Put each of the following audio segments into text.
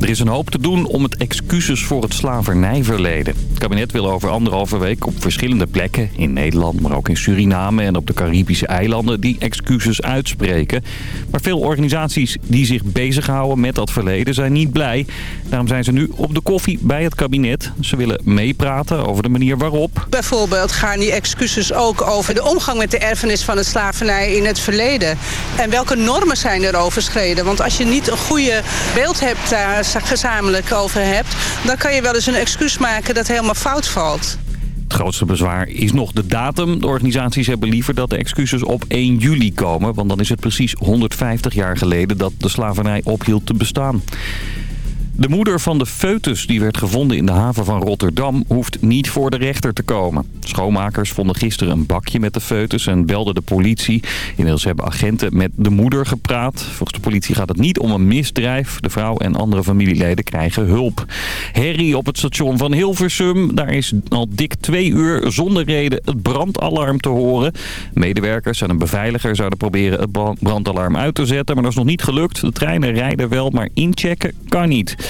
Er is een hoop te doen om het excuses voor het slavernijverleden. Het kabinet wil over anderhalve week op verschillende plekken... in Nederland, maar ook in Suriname en op de Caribische eilanden... die excuses uitspreken. Maar veel organisaties die zich bezighouden met dat verleden zijn niet blij. Daarom zijn ze nu op de koffie bij het kabinet. Ze willen meepraten over de manier waarop. Bijvoorbeeld gaan die excuses ook over de omgang met de erfenis van het slavernij in het verleden. En welke normen zijn er overschreden? Want als je niet een goede beeld hebt daar gezamenlijk over hebt... dan kan je wel eens een excuus maken dat helemaal fout valt. Het grootste bezwaar is nog de datum. De organisaties hebben liever dat de excuses op 1 juli komen... want dan is het precies 150 jaar geleden dat de slavernij ophield te bestaan. De moeder van de foetus die werd gevonden in de haven van Rotterdam hoeft niet voor de rechter te komen. Schoonmakers vonden gisteren een bakje met de foetus en belden de politie. Inmiddels hebben agenten met de moeder gepraat. Volgens de politie gaat het niet om een misdrijf. De vrouw en andere familieleden krijgen hulp. Herrie op het station van Hilversum. Daar is al dik twee uur zonder reden het brandalarm te horen. Medewerkers en een beveiliger zouden proberen het brandalarm uit te zetten. Maar dat is nog niet gelukt. De treinen rijden wel, maar inchecken kan niet.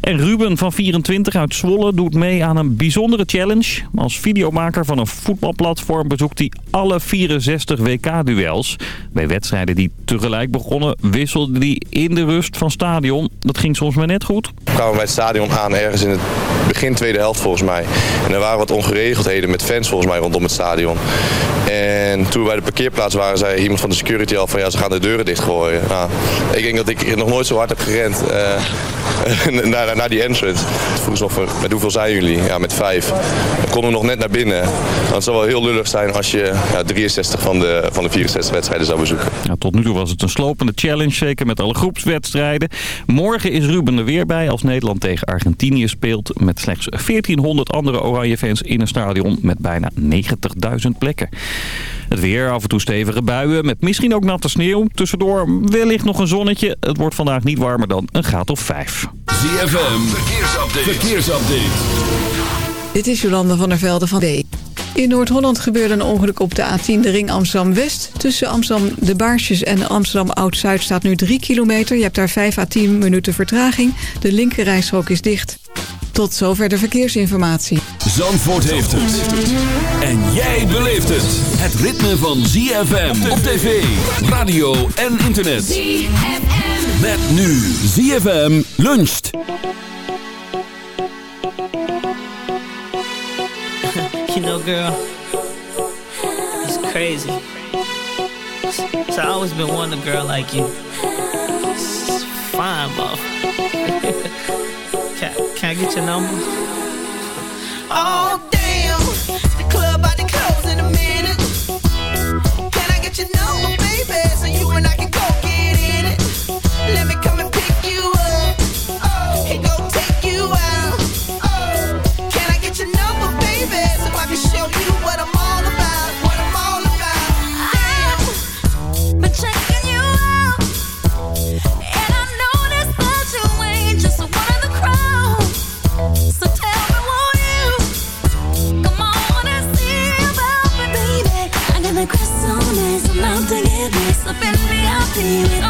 En Ruben van 24 uit Zwolle doet mee aan een bijzondere challenge. Als videomaker van een voetbalplatform bezoekt hij alle 64 WK-duels. Bij wedstrijden die tegelijk begonnen wisselde hij in de rust van stadion. Dat ging soms maar net goed. We kwamen bij het stadion aan ergens in het begin tweede helft volgens mij. En er waren wat ongeregeldheden met fans volgens mij rondom het stadion. En toen we bij de parkeerplaats waren, zei iemand van de security al van ja, ze gaan de deuren dichtgooien. Nou, ik denk dat ik nog nooit zo hard heb gerend uh, naar, naar die entrance. Vroeg ze met hoeveel zijn jullie? Ja, met vijf. Dan konden we nog net naar binnen. Dan zou wel heel lullig zijn als je ja, 63 van de, van de 64 wedstrijden zou bezoeken. Ja, tot nu toe was het een slopende challenge, zeker met alle groepswedstrijden. Morgen is Ruben er weer bij als Nederland tegen Argentinië speelt... met slechts 1400 andere Oranje fans in een stadion met bijna 90.000 plekken. Het weer, af en toe stevige buien met misschien ook natte sneeuw. Tussendoor wellicht nog een zonnetje. Het wordt vandaag niet warmer dan een graad of 5. ZFM, verkeersupdate. verkeersupdate. Dit is Jolanda van der Velde van D. In Noord-Holland gebeurde een ongeluk op de A10, de ring Amsterdam-West. Tussen Amsterdam De Baarsjes en Amsterdam Oud-Zuid staat nu 3 kilometer. Je hebt daar 5 à 10 minuten vertraging. De linkerrijstrook is dicht. Tot zover de verkeersinformatie. Zandvoort heeft het. En jij beleeft het. Het ritme van ZFM op tv, radio en internet. ZFM. Met nu ZFM luncht. You know girl, it's crazy. So I always been wanting a girl like you. It's fine, bro. can, can I get your number? Oh. VIP with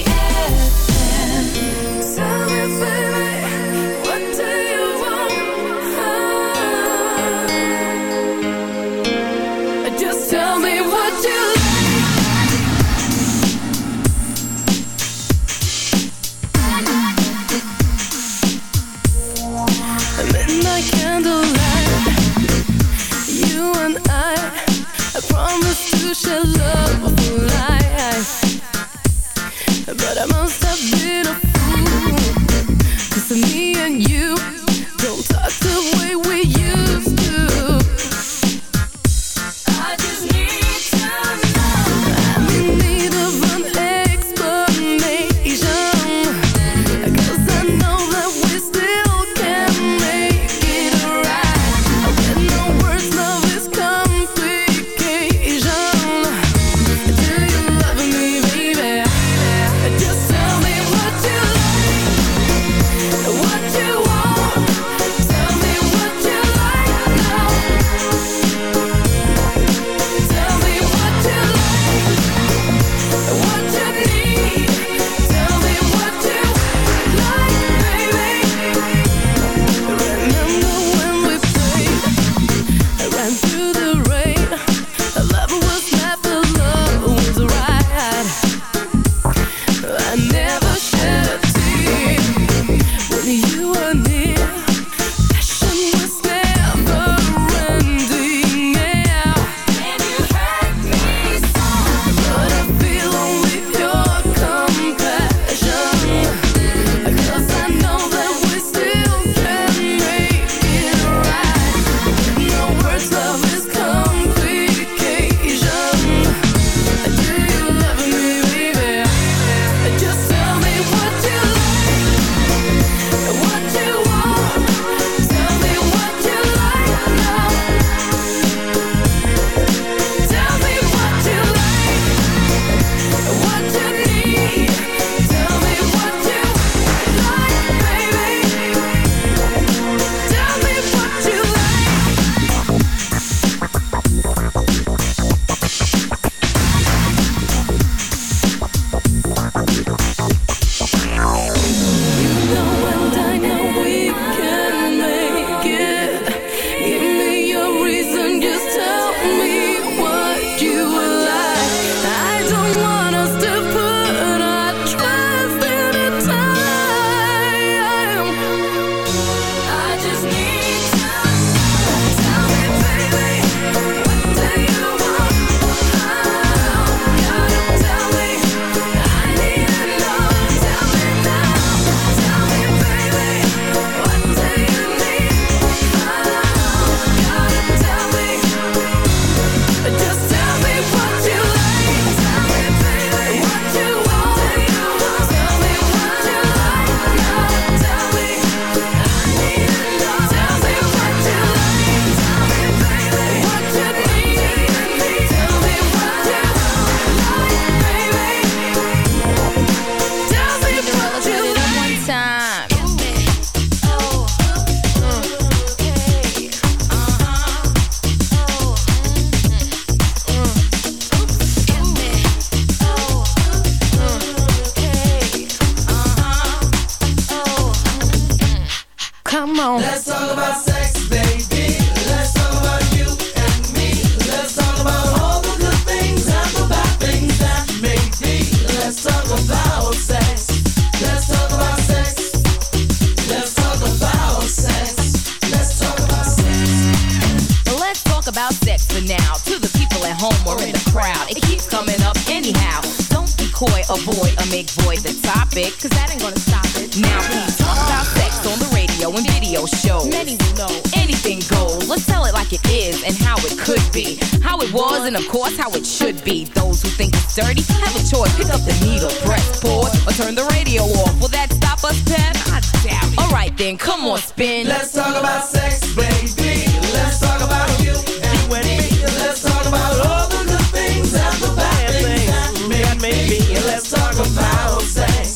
Be. Those who think it's dirty have a choice. Pick up the needle, press pause, or turn the radio off. Will that stop us, Pep? I doubt it. Alright then, come on, spin. Let's talk about sex, baby. Let's talk about you and me. Let's talk about all the good things and the bad things that may be. Let's talk about sex.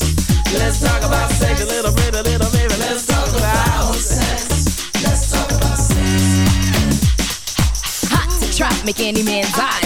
Let's talk about sex. A little bit, a little bit. Let's talk about sex. Let's talk about sex. Hot to trap, make any man's eyes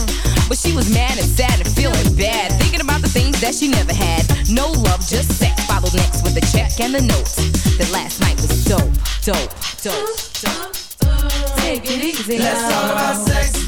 She was mad and sad and feeling bad, thinking about the things that she never had. No love, just sex. Followed next with the check and the note. That last night was dope, dope, dope, dope. Take it easy. Let's talk about sex,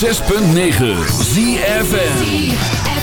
106.9 ZFN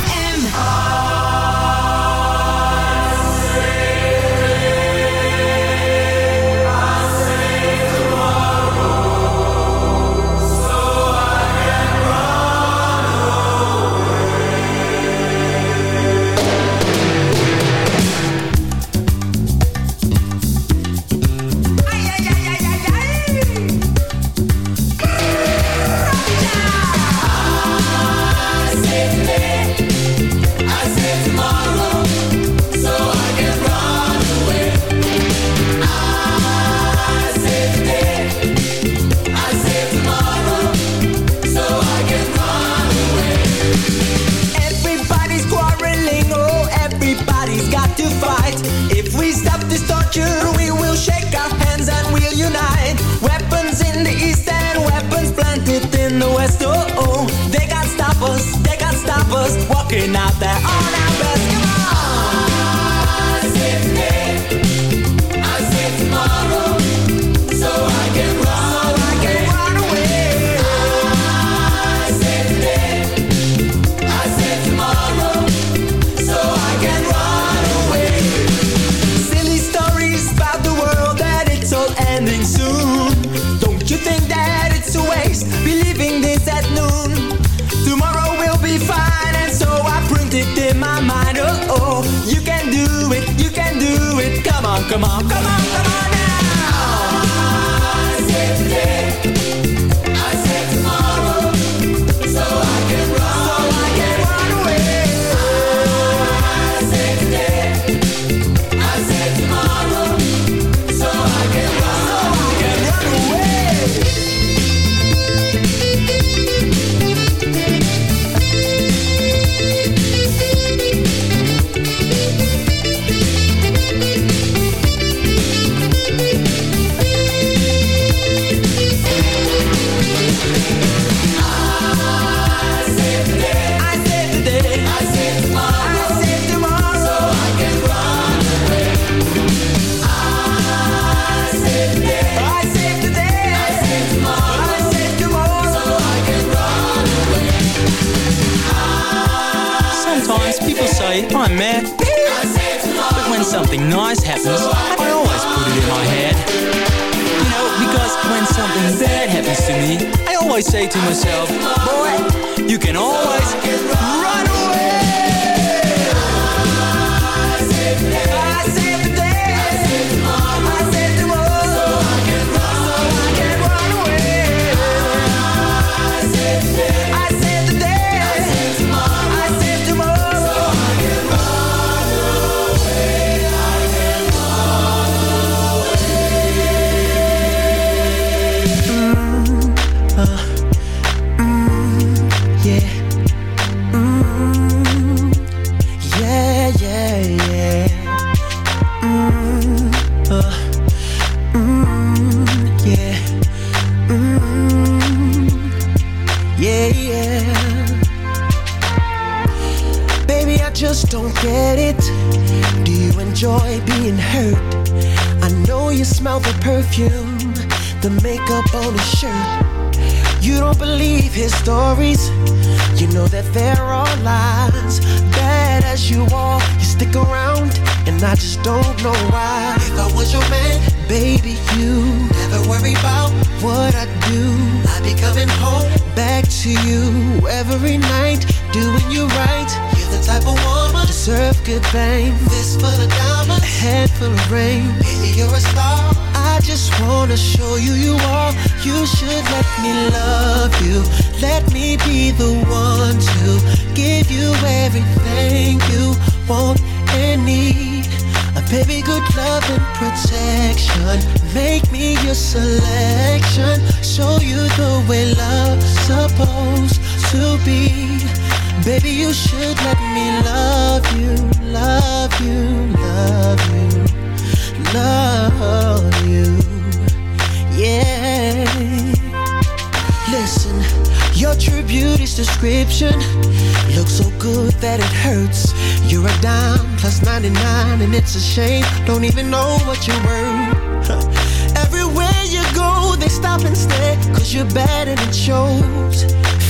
you're bad and it shows.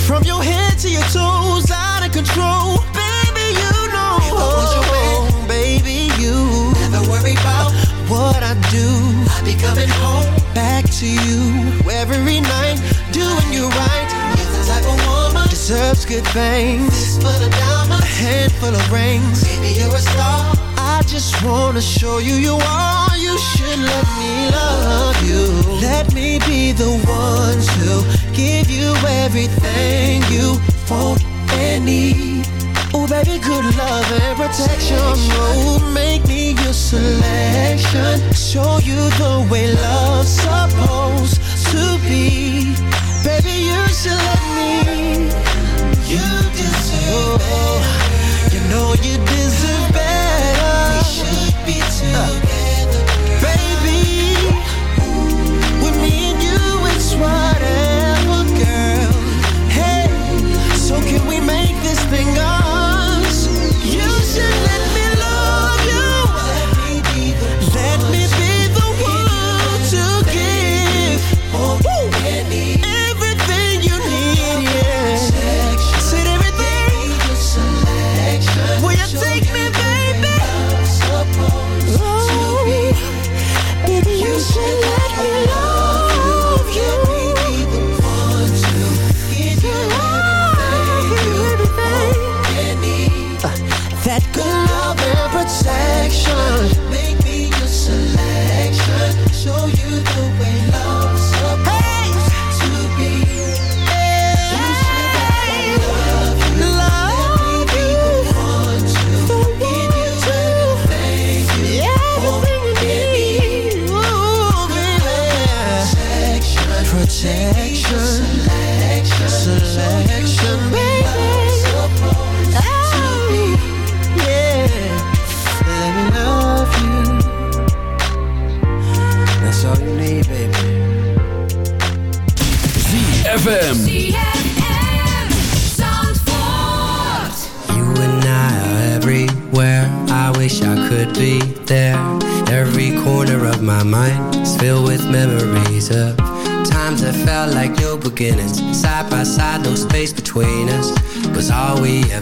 From your head to your toes, out of control. Baby, you know. I want you in, oh, baby, you. Never worry about what I do. I'll be coming home. Back to you every night, doing you right. You're the type of woman deserves good things. Fistful of diamonds, a handful of rings. Baby, you're a star just wanna show you you are. You should let me love you. Let me be the one to give you everything you want and need. Oh, baby, good love and protection. Oh, make me your selection. Show you the way love's supposed to be. Baby, you should let me. You deserve it. You know you deserve better Huh.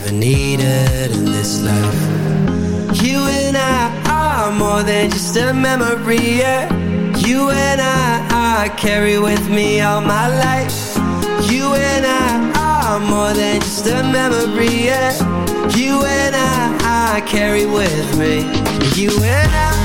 Ever needed in this life. You and I are more than just a memory, yeah. You and I, I carry with me all my life. You and I are more than just a memory, yeah. You and I, I carry with me. You and I.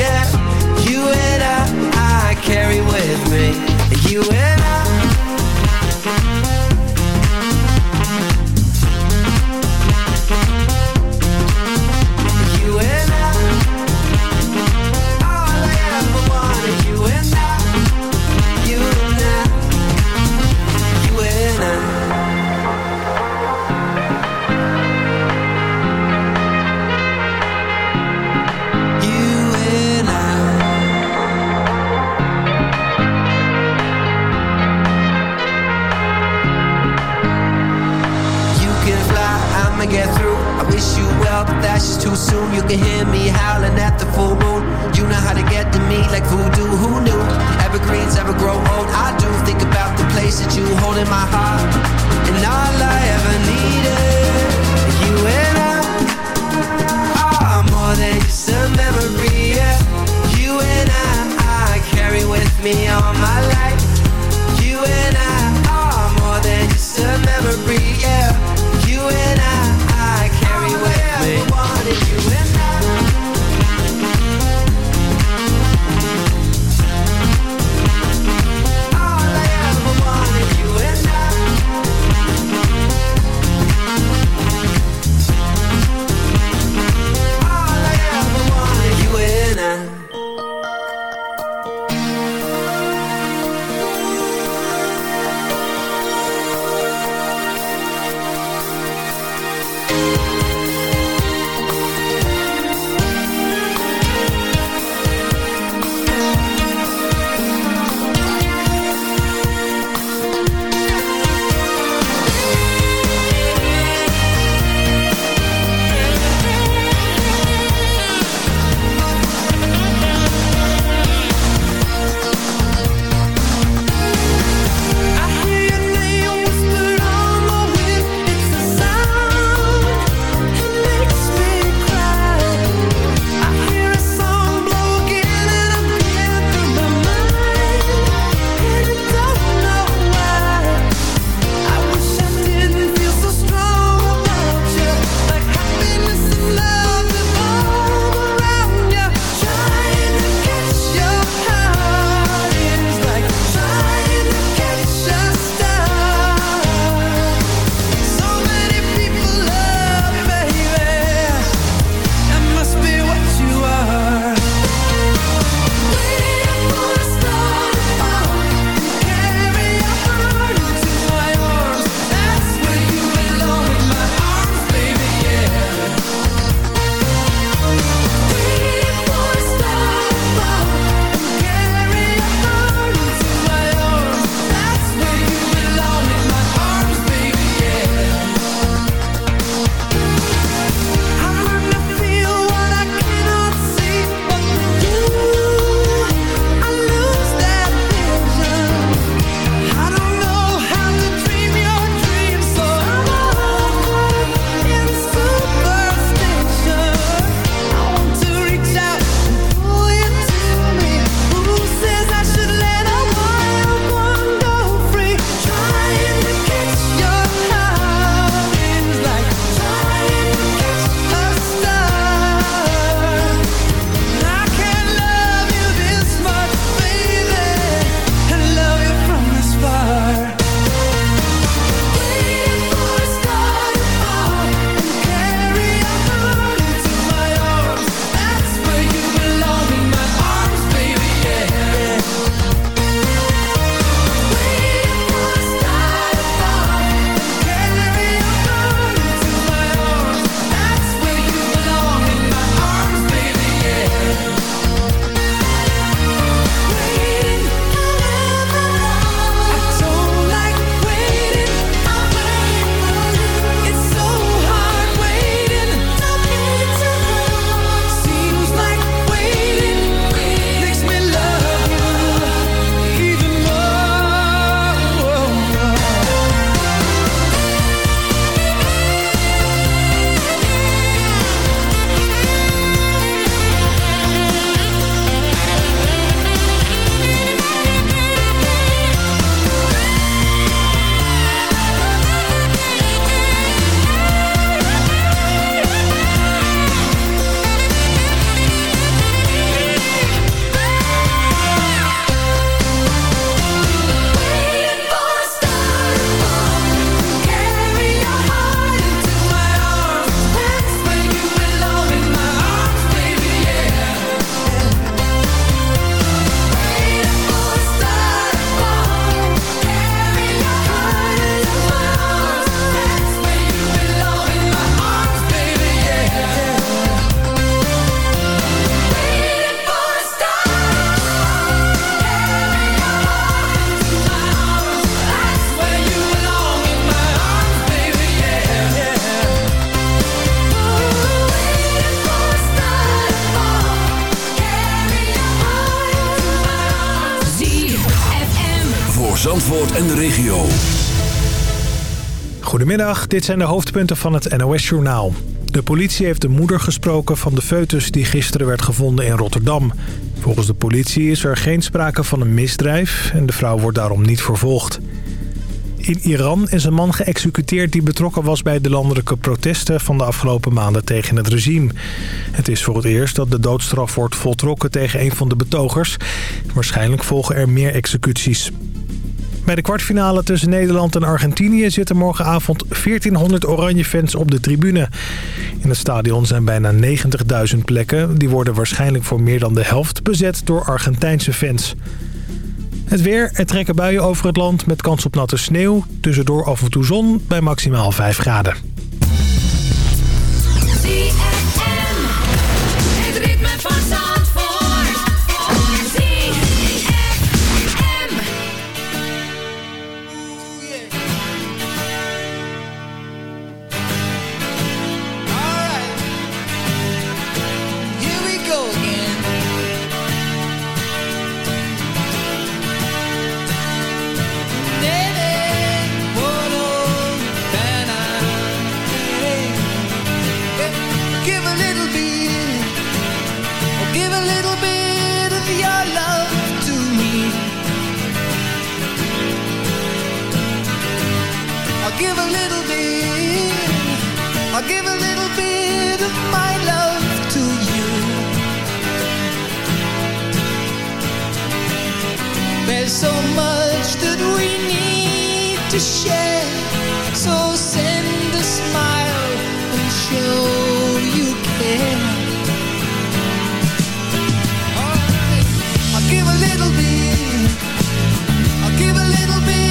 carry with me. You and Zandvoort en de regio. Goedemiddag, dit zijn de hoofdpunten van het NOS-journaal. De politie heeft de moeder gesproken van de foetus die gisteren werd gevonden in Rotterdam. Volgens de politie is er geen sprake van een misdrijf en de vrouw wordt daarom niet vervolgd. In Iran is een man geëxecuteerd die betrokken was bij de landelijke protesten van de afgelopen maanden tegen het regime. Het is voor het eerst dat de doodstraf wordt voltrokken tegen een van de betogers. Waarschijnlijk volgen er meer executies. Bij de kwartfinale tussen Nederland en Argentinië zitten morgenavond 1400 oranje fans op de tribune. In het stadion zijn bijna 90.000 plekken. Die worden waarschijnlijk voor meer dan de helft bezet door Argentijnse fans. Het weer, er trekken buien over het land met kans op natte sneeuw. Tussendoor af en toe zon bij maximaal 5 graden. To share. So send a smile and show you care. I'll give a little bit. I'll give a little bit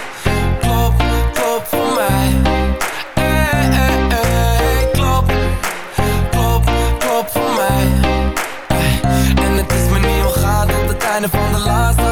tot het einde van de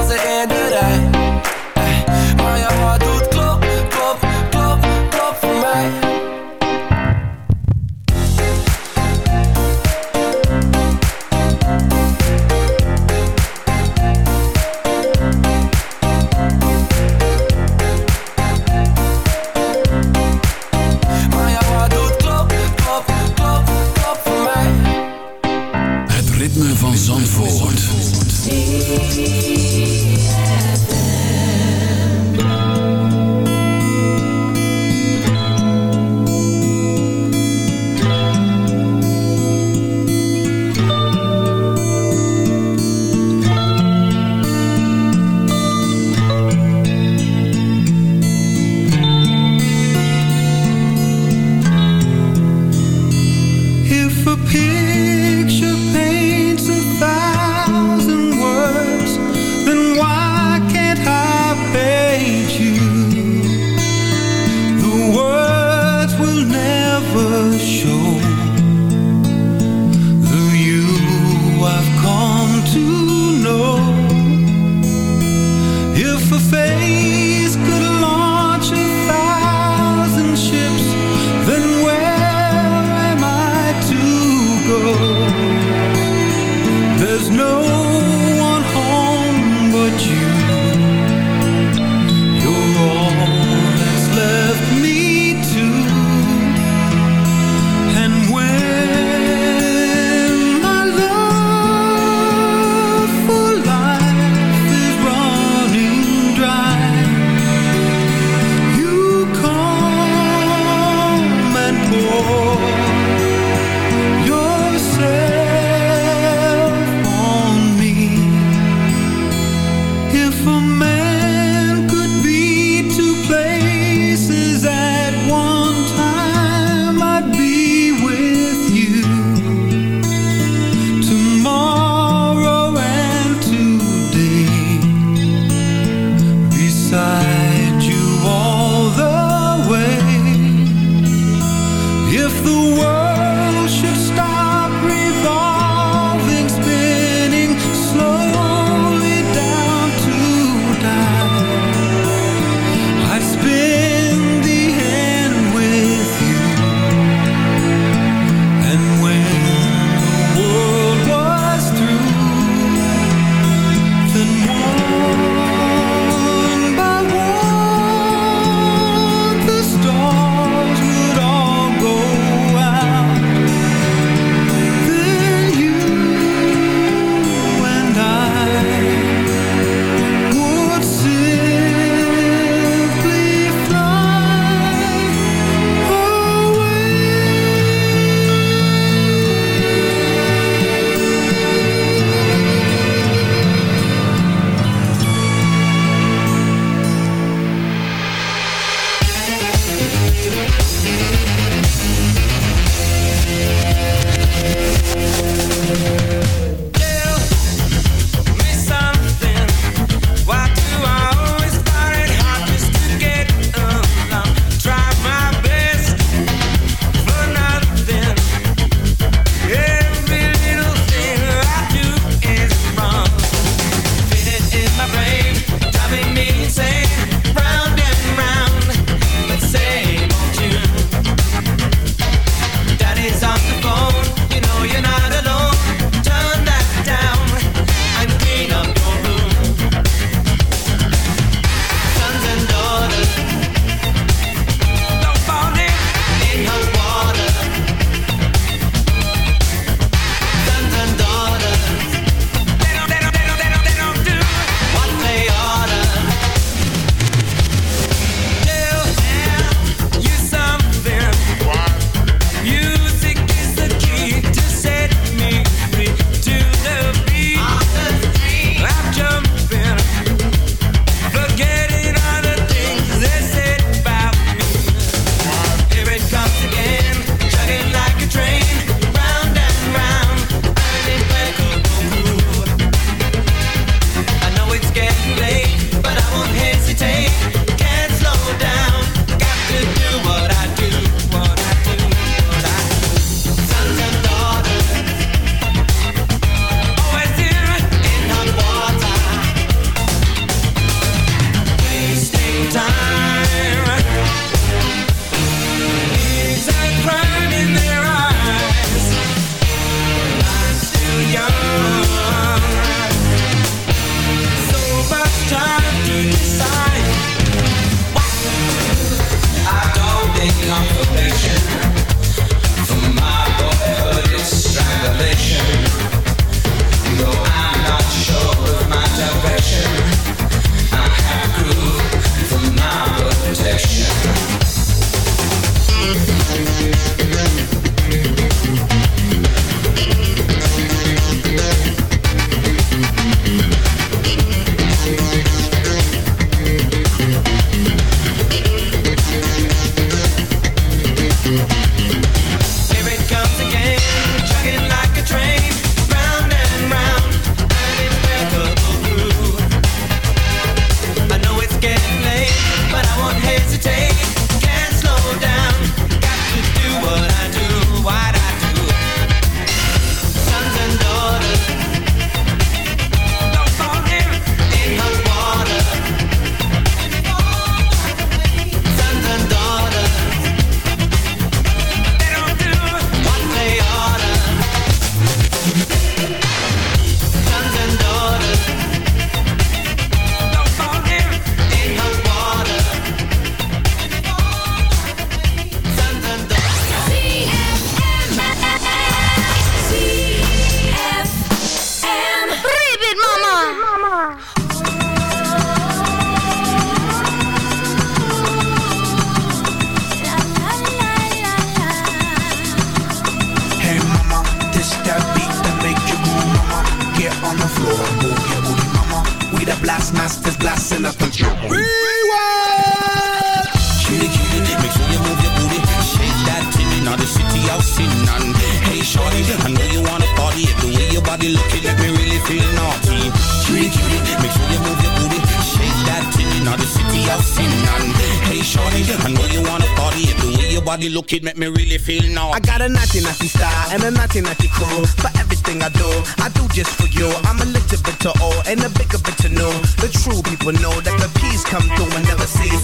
looking, make me really feel naughty. I got a naughty naughty style and a naughty naughty crew. For everything I do, I do just for you. I'm a little bit to old and a bigger bit to know. The true people know that the peace come through and never cease.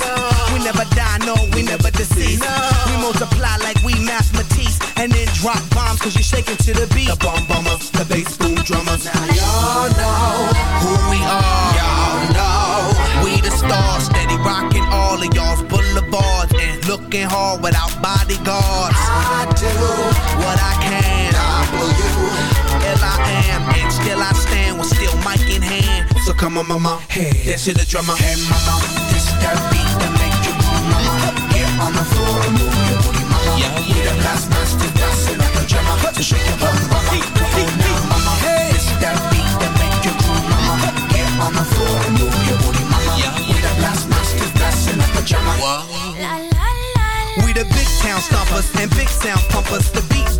We never die, no, we never deceive. We multiply like we math Matisse and then drop bombs cause you're shaking to the beat. The bomb bombers, the bass boom drummers. Now y'all know who we are. Y'all know we the stars, steady rocking all of y'all's boulevards and looking hard without bodyguards. I do what I can. I will do L I am, and still I stand with still mic in hand. So come on, mama, hey, dance to the drummer. Hey, mama, this that beat that make you move, mama. Get on the floor and move your We the blast masters, dancing like shake your mama. Beat that make you mama. Get on the floor and move your booty, mama. We the dancing. We the big town stompers and big sound pumpers. The beat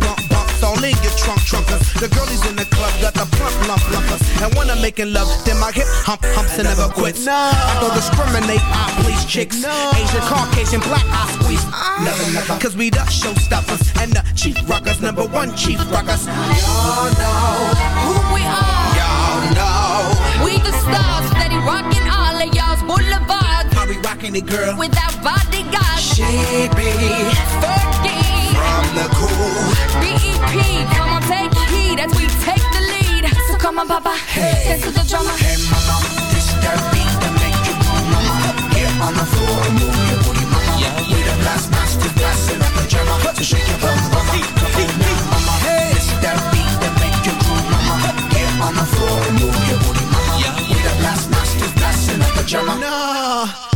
bumps all in your trunk trunkers. The girlies in the club got the plump lump lumpers. And when I'm making love, then my hip hump humps and never quits. No. I don't discriminate, I please chicks. No. Asian, Caucasian, black, I squeeze. Never, never. Cause we the showstoppers and the chief rockers, number one chief rockers. Y'all know who we are. Y'all know We the stars, steady rocking all of y'all's boulevards. how we rocking it, girl. With Without bodyguards. She be Fergie. from the cool. BEP, come on, take heed as we take the lead. So come on, Papa, dance to the drummer. Hey, mama, this that beat that make you move, mama. Get on the floor and move your booty, mama. Yeah, we the blast masters, blasting up the drummer. So shake your bum, mama. Come on now, mama. This that beat that make you move, mama. Get on the floor and move your booty, mama. Yeah, we the blast masters, blasting up the drummer. Nah,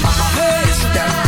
Come on